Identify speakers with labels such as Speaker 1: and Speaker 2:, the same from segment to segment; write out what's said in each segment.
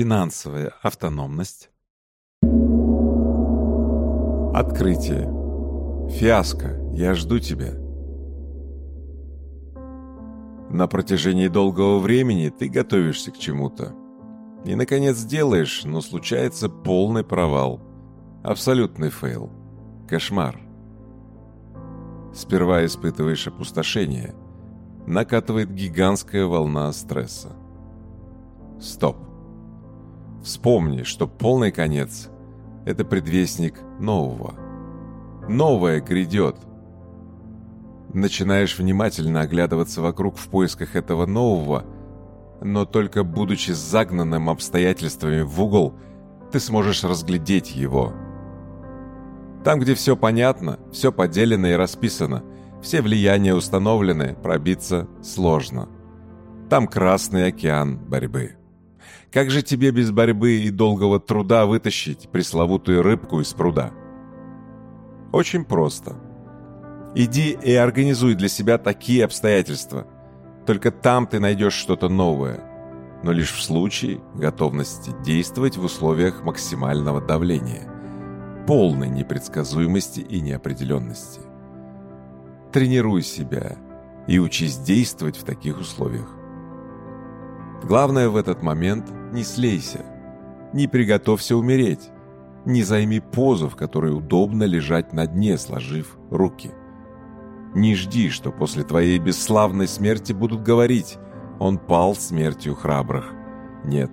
Speaker 1: Финансовая автономность. Открытие. Фиаско, я жду тебя. На протяжении долгого времени ты готовишься к чему-то. И, наконец, делаешь, но случается полный провал. Абсолютный fail. Кошмар. Сперва испытываешь опустошение. Накатывает гигантская волна стресса. Стоп. Вспомни, что полный конец – это предвестник нового. Новое грядет. Начинаешь внимательно оглядываться вокруг в поисках этого нового, но только будучи загнанным обстоятельствами в угол, ты сможешь разглядеть его. Там, где все понятно, все поделено и расписано, все влияния установлены, пробиться сложно. Там Красный океан борьбы. Как же тебе без борьбы и долгого труда вытащить пресловутую рыбку из пруда? Очень просто. Иди и организуй для себя такие обстоятельства. Только там ты найдешь что-то новое, но лишь в случае готовности действовать в условиях максимального давления, полной непредсказуемости и неопределенности. Тренируй себя и учись действовать в таких условиях. Главное в этот момент не слейся, не приготовься умереть, не займи позу, в которой удобно лежать на дне, сложив руки. Не жди, что после твоей бесславной смерти будут говорить «он пал смертью храбрых». Нет.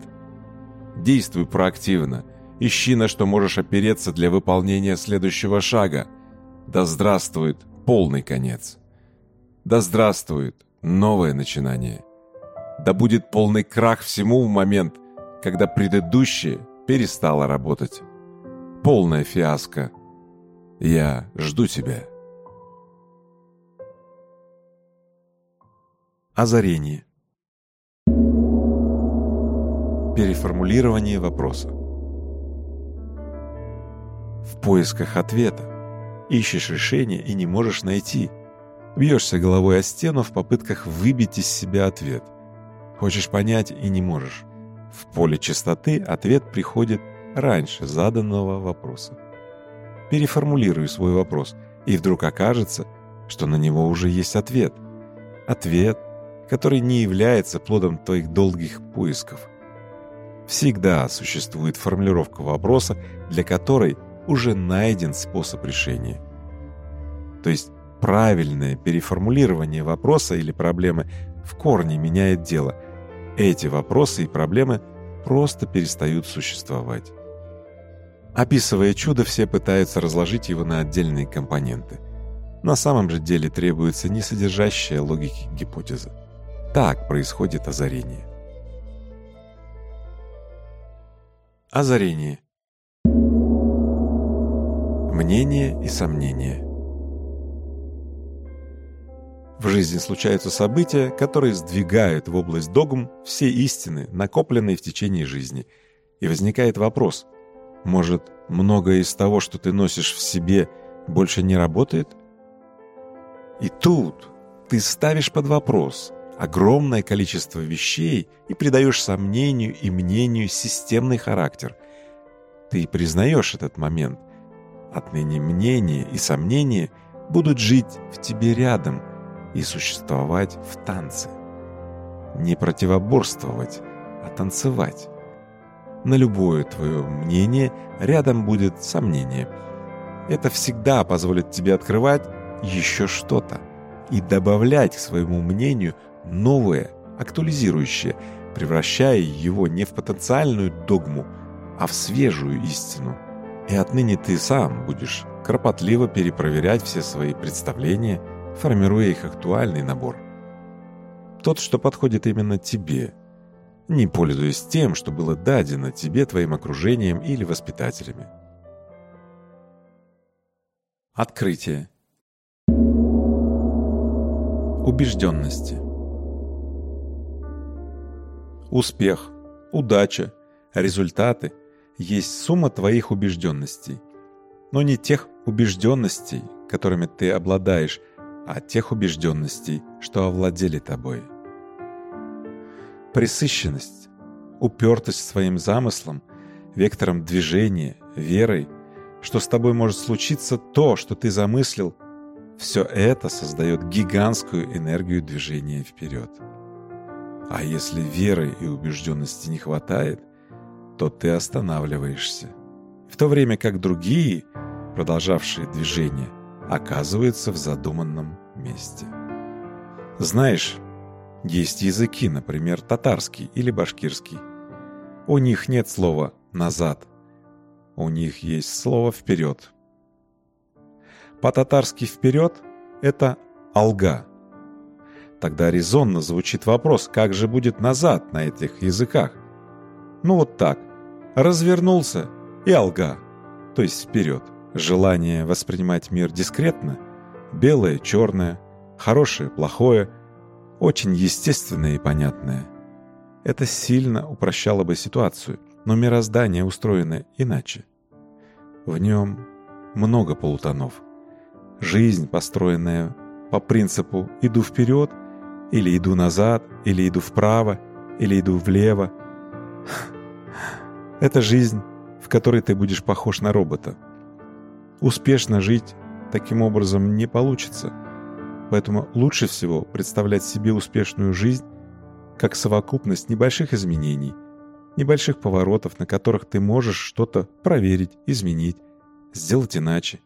Speaker 1: Действуй проактивно, ищи на что можешь опереться для выполнения следующего шага. Да здравствует полный конец. Да здравствует новое начинание. Да будет полный крах всему в момент, когда предыдущее перестало работать. Полная фиаско. Я жду тебя. Озарение. Переформулирование вопроса. В поисках ответа. Ищешь решение и не можешь найти. Бьешься головой о стену в попытках выбить из себя ответ – Хочешь понять и не можешь. В поле чистоты ответ приходит раньше заданного вопроса. Переформулирую свой вопрос, и вдруг окажется, что на него уже есть ответ. Ответ, который не является плодом твоих долгих поисков. Всегда существует формулировка вопроса, для которой уже найден способ решения. То есть правильное переформулирование вопроса или проблемы в корне меняет дело – эти вопросы и проблемы просто перестают существовать. Описывая чудо, все пытаются разложить его на отдельные компоненты. На самом же деле требуется не содержащая логики гипотеза. Так происходит озарение. Озарение. Мнение и сомнение. В жизни случаются события, которые сдвигают в область догм все истины, накопленные в течение жизни. И возникает вопрос, может, многое из того, что ты носишь в себе, больше не работает? И тут ты ставишь под вопрос огромное количество вещей и придаешь сомнению и мнению системный характер. Ты признаешь этот момент. Отныне мнение и сомнение будут жить в тебе рядом, и существовать в танце. Не противоборствовать, а танцевать. На любое твое мнение рядом будет сомнение. Это всегда позволит тебе открывать еще что-то и добавлять к своему мнению новое, актуализирующее, превращая его не в потенциальную догму, а в свежую истину. И отныне ты сам будешь кропотливо перепроверять все свои представления – формируя их актуальный набор. Тот, что подходит именно тебе, не пользуясь тем, что было дадено тебе твоим окружением или воспитателями. Открытие. Убежденности. Успех, удача, результаты есть сумма твоих убежденностей, но не тех убежденностей, которыми ты обладаешь, от тех убежденностей, что овладели тобой. Пресыщенность,
Speaker 2: упертость своим замыслом, вектором движения, верой, что с тобой может случиться то, что ты замыслил, все это создает гигантскую энергию движения вперед. А если веры и убежденности не хватает, то ты останавливаешься. В то время как другие, продолжавшие движение, оказывается в задуманном месте. Знаешь, есть языки, например, татарский или башкирский. У них нет слова «назад». У них есть слово «вперед». По-татарски «вперед» — это «алга». Тогда резонно звучит вопрос, как же будет «назад» на этих языках. Ну вот так. Развернулся и «алга», то есть «вперед» желание воспринимать мир дискретно, белое, черное, хорошее, плохое, очень естественное и понятное. Это сильно упрощало бы ситуацию, но мироздание устроено иначе. В нем много полутонов. Жизнь, построенная по принципу «иду вперед» или «иду назад», или «иду вправо», или «иду влево». Это жизнь, в которой ты будешь похож на робота – Успешно жить таким образом не получится. Поэтому лучше всего представлять себе успешную жизнь как совокупность небольших изменений, небольших поворотов, на которых ты можешь что-то проверить, изменить, сделать иначе.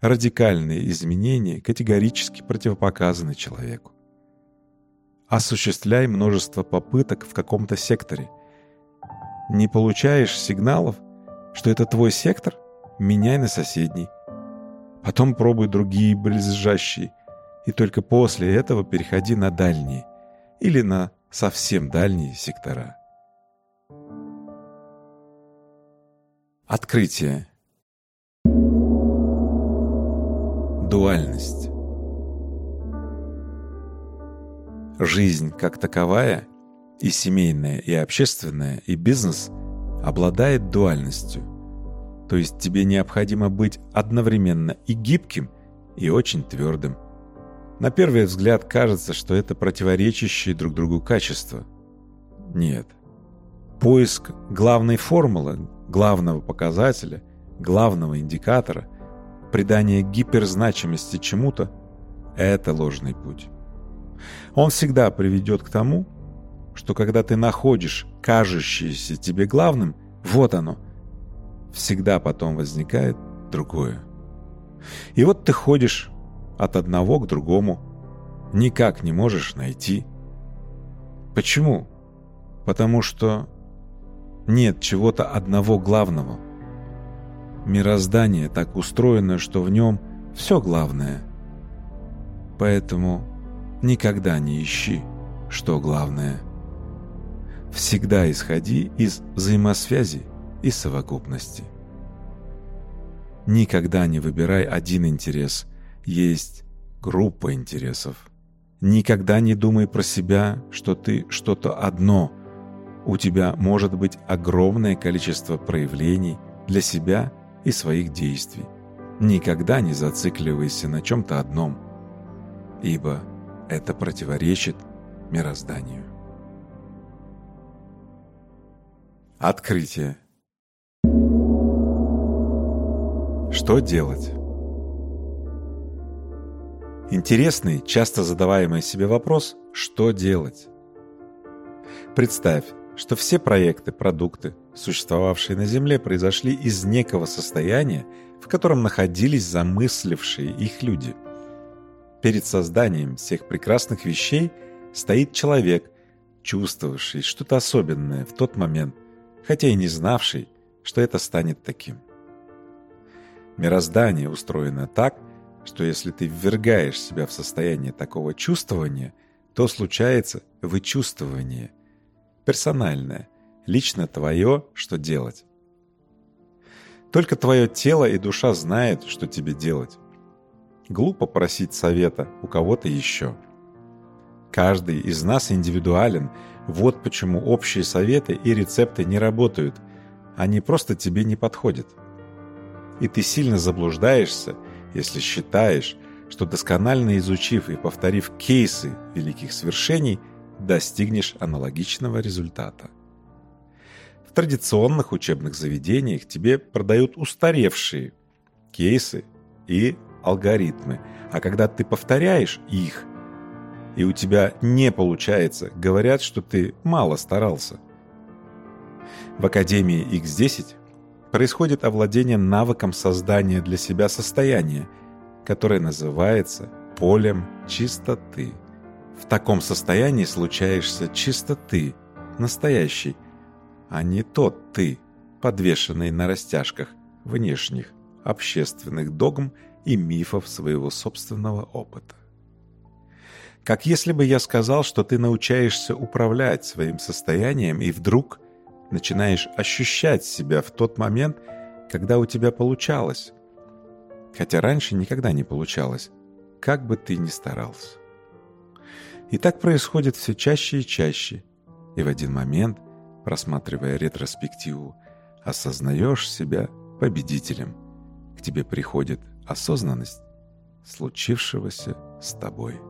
Speaker 2: Радикальные изменения категорически противопоказаны человеку. Осуществляй множество попыток в каком-то секторе. Не получаешь сигналов, что это твой сектор – меняй на соседний. Потом пробуй другие близлежащие, и только после этого переходи на дальние или на совсем дальние сектора. Открытие. Дуальность. Жизнь как таковая, и семейная, и общественная, и бизнес, обладает дуальностью – то есть тебе необходимо быть одновременно и гибким, и очень твердым. На первый взгляд кажется, что это противоречащие друг другу качества. Нет. Поиск главной формулы, главного показателя, главного индикатора, придание гиперзначимости чему-то – это ложный путь. Он всегда приведет к тому, что когда ты находишь кажущееся тебе главным, вот оно – всегда потом возникает другое. И вот ты ходишь от одного к другому, никак не можешь найти. Почему? Потому что нет чего-то одного главного. Мироздание так устроено, что в нем все главное. Поэтому никогда не ищи, что главное. Всегда исходи из взаимосвязи и совокупности. Никогда не выбирай один интерес, есть группа интересов. Никогда не думай про себя, что ты что-то одно. У тебя может быть огромное количество проявлений для себя и своих действий. Никогда не зацикливайся на чем-то одном, ибо это противоречит мирозданию. Открытие. Что делать? Интересный, часто задаваемый себе вопрос «что делать?». Представь, что все проекты, продукты, существовавшие на Земле, произошли из некого состояния, в котором находились замыслившие их люди. Перед созданием всех прекрасных вещей стоит человек, чувствовавший что-то особенное в тот момент, хотя и не знавший, что это станет таким. Мироздание устроено так, что если ты ввергаешь себя в состояние такого чувствования, то случается вычувствование. Персональное, лично твое, что делать. Только твое тело и душа знают, что тебе делать. Глупо просить совета у кого-то еще. Каждый из нас индивидуален, вот почему общие советы и рецепты не работают. Они просто тебе не подходят. И ты сильно заблуждаешься, если считаешь, что досконально изучив и повторив кейсы великих свершений, достигнешь аналогичного результата. В традиционных учебных заведениях тебе продают устаревшие кейсы и алгоритмы, а когда ты повторяешь их, и у тебя не получается, говорят, что ты мало старался. В Академии X10 происходит овладение навыком создания для себя состояния, которое называется полем чистоты. В таком состоянии случаешься чистоты настоящий, а не тот ты, подвешенный на растяжках внешних, общественных догм и мифов своего собственного опыта. Как если бы я сказал, что ты научаешься управлять своим состоянием и вдруг – начинаешь ощущать себя в тот момент, когда у тебя получалось. Хотя раньше никогда не получалось, как бы ты ни старался. И так происходит все чаще и чаще. И в один момент, просматривая ретроспективу, осознаешь себя победителем. К тебе приходит осознанность случившегося с тобой.